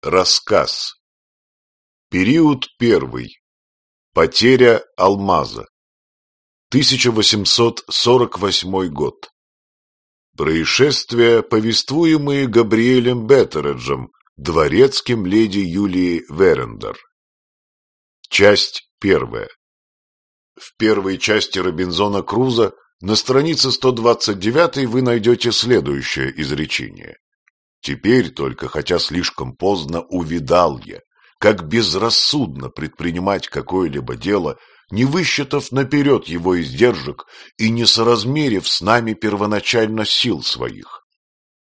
Рассказ. Период первый. Потеря алмаза. 1848 год. Происшествия, повествуемые Габриэлем Беттереджем, дворецким леди Юлии Верендер. Часть первая. В первой части Робинзона Круза на странице 129 вы найдете следующее изречение. Теперь только, хотя слишком поздно, увидал я, как безрассудно предпринимать какое-либо дело, не высчитав наперед его издержек и не соразмерив с нами первоначально сил своих.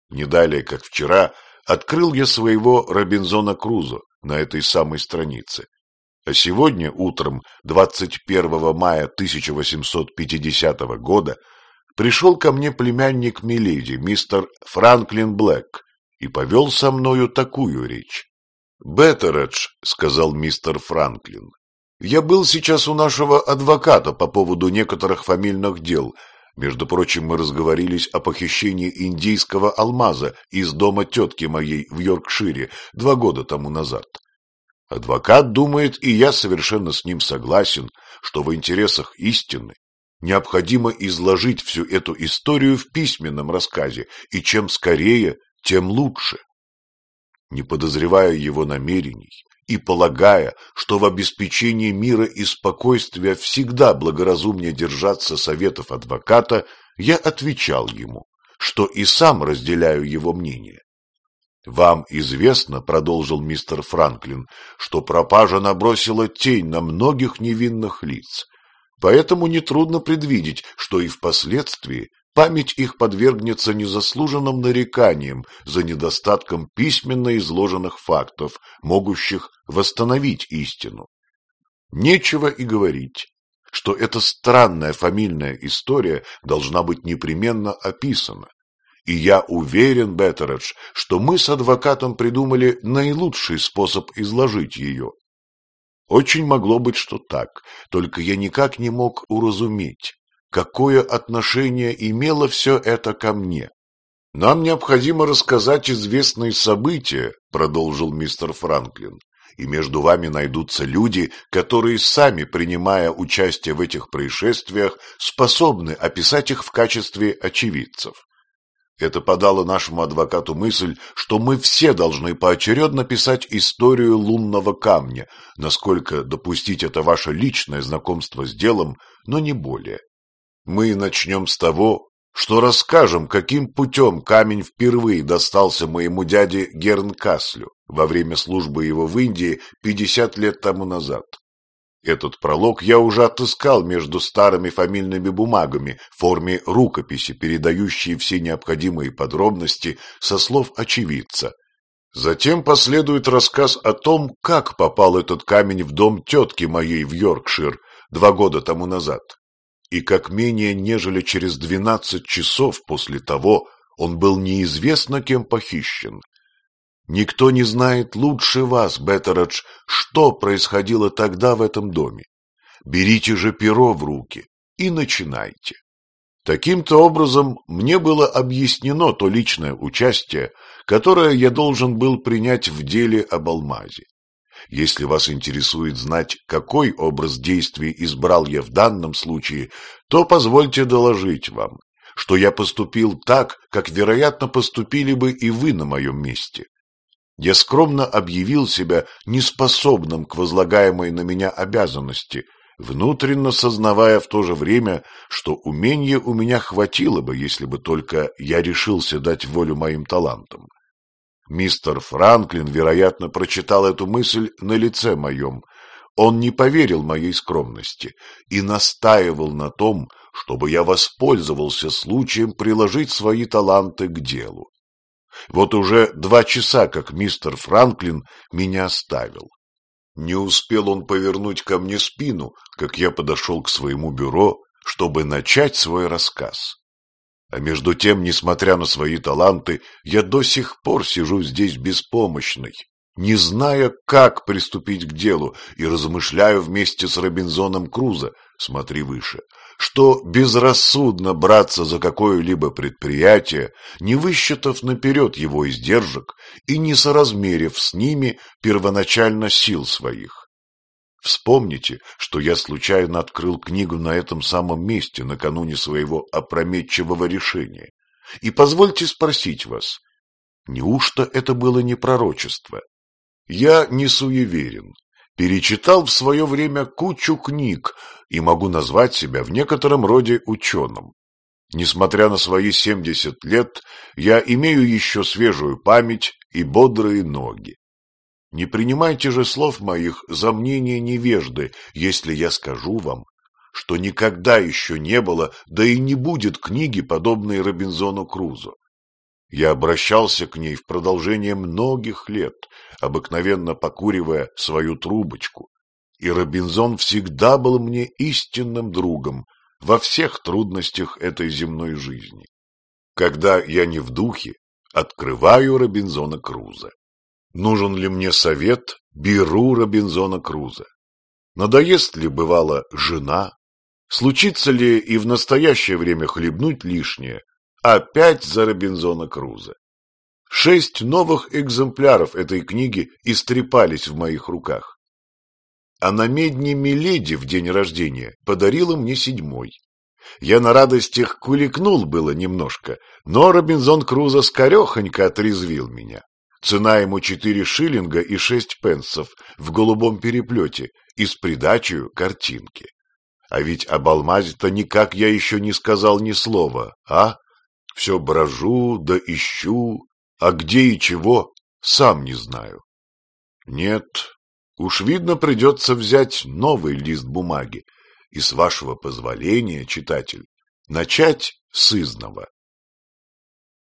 Не далее, как вчера, открыл я своего Робинзона Крузо на этой самой странице. А сегодня утром, 21 мая 1850 года, пришел ко мне племянник Миледи, мистер Франклин Блэк, и повел со мною такую речь. «Беттередж», — сказал мистер Франклин, — «я был сейчас у нашего адвоката по поводу некоторых фамильных дел. Между прочим, мы разговорились о похищении индийского алмаза из дома тетки моей в Йоркшире два года тому назад. Адвокат думает, и я совершенно с ним согласен, что в интересах истины необходимо изложить всю эту историю в письменном рассказе, и чем скорее, тем лучше. Не подозревая его намерений и полагая, что в обеспечении мира и спокойствия всегда благоразумнее держаться советов адвоката, я отвечал ему, что и сам разделяю его мнение. «Вам известно, — продолжил мистер Франклин, — что пропажа набросила тень на многих невинных лиц, поэтому нетрудно предвидеть, что и впоследствии память их подвергнется незаслуженным нареканиям за недостатком письменно изложенных фактов, могущих восстановить истину. Нечего и говорить, что эта странная фамильная история должна быть непременно описана. И я уверен, Беттередж, что мы с адвокатом придумали наилучший способ изложить ее. Очень могло быть, что так, только я никак не мог уразуметь, какое отношение имело все это ко мне. «Нам необходимо рассказать известные события», — продолжил мистер Франклин, «и между вами найдутся люди, которые, сами принимая участие в этих происшествиях, способны описать их в качестве очевидцев. Это подало нашему адвокату мысль, что мы все должны поочередно писать историю лунного камня, насколько допустить это ваше личное знакомство с делом, но не более. Мы начнем с того, что расскажем, каким путем камень впервые достался моему дяде Гернкаслю во время службы его в Индии 50 лет тому назад. Этот пролог я уже отыскал между старыми фамильными бумагами в форме рукописи, передающей все необходимые подробности со слов очевидца. Затем последует рассказ о том, как попал этот камень в дом тетки моей в Йоркшир два года тому назад и как менее нежели через двенадцать часов после того он был неизвестно кем похищен. Никто не знает лучше вас, Беттередж, что происходило тогда в этом доме. Берите же перо в руки и начинайте. Таким-то образом мне было объяснено то личное участие, которое я должен был принять в деле об алмазе. Если вас интересует знать, какой образ действий избрал я в данном случае, то позвольте доложить вам, что я поступил так, как, вероятно, поступили бы и вы на моем месте. Я скромно объявил себя неспособным к возлагаемой на меня обязанности, внутренно сознавая в то же время, что умения у меня хватило бы, если бы только я решился дать волю моим талантам. Мистер Франклин, вероятно, прочитал эту мысль на лице моем. Он не поверил моей скромности и настаивал на том, чтобы я воспользовался случаем приложить свои таланты к делу. Вот уже два часа, как мистер Франклин меня оставил. Не успел он повернуть ко мне спину, как я подошел к своему бюро, чтобы начать свой рассказ. А между тем, несмотря на свои таланты, я до сих пор сижу здесь беспомощный, не зная, как приступить к делу, и размышляю вместе с Робинзоном Крузо, смотри выше, что безрассудно браться за какое-либо предприятие, не высчитав наперед его издержек и не соразмерив с ними первоначально сил своих. Вспомните, что я случайно открыл книгу на этом самом месте накануне своего опрометчивого решения. И позвольте спросить вас, неужто это было не пророчество? Я не суеверен, перечитал в свое время кучу книг и могу назвать себя в некотором роде ученым. Несмотря на свои семьдесят лет, я имею еще свежую память и бодрые ноги. Не принимайте же слов моих за мнение невежды, если я скажу вам, что никогда еще не было, да и не будет книги, подобной Робинзону Крузо. Я обращался к ней в продолжение многих лет, обыкновенно покуривая свою трубочку, и Робинзон всегда был мне истинным другом во всех трудностях этой земной жизни. Когда я не в духе, открываю Робинзона Круза. Нужен ли мне совет, беру Робинзона Круза. Надоест ли, бывало, жена? Случится ли и в настоящее время хлебнуть лишнее? Опять за Робинзона Круза. Шесть новых экземпляров этой книги истрепались в моих руках. А на медне Миледи в день рождения подарила мне седьмой. Я на радостях куликнул было немножко, но Робинзон Крузо скорехонько отрезвил меня. Цена ему четыре шиллинга и шесть пенсов в голубом переплете и с придачей картинки. А ведь об алмазе-то никак я еще не сказал ни слова, а? Все брожу да ищу, а где и чего, сам не знаю. Нет, уж видно придется взять новый лист бумаги и, с вашего позволения, читатель, начать с изного.